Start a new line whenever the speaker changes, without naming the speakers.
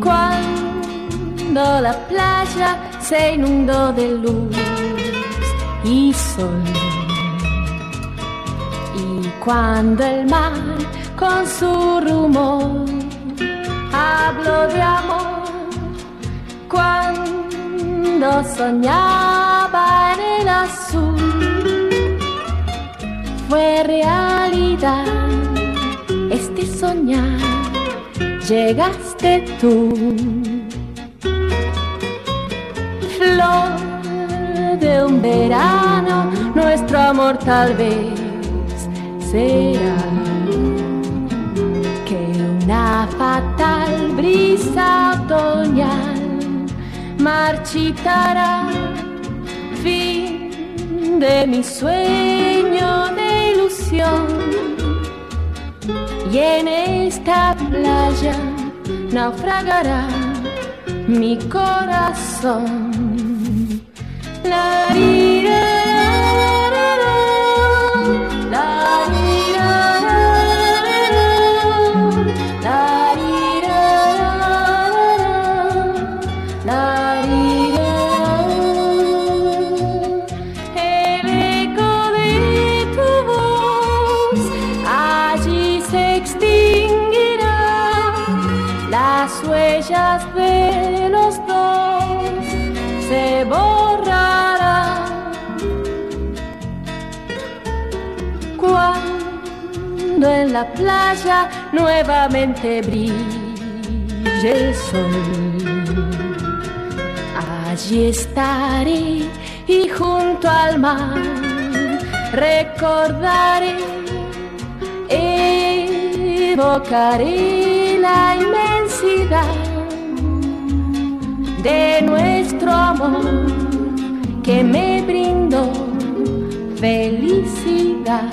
Cuando la playa se inundó de luz y sol. Y cuando el mar con su rumor habló de amor. Cuando soñaba en el azul, fue realidad este soñar, llegaste tú. Flor de un verano, nuestro amor tal vez será que una fatal brisa otoñal marchitará fin de mi sueño de ilusión y en esta playa naufragará mi corazón. De los dos se borrará cuando en la playa nuevamente brille el sol. Allí estaré y junto al mar recordaré, evocaré la de nuestro amor que me brindó felicidad.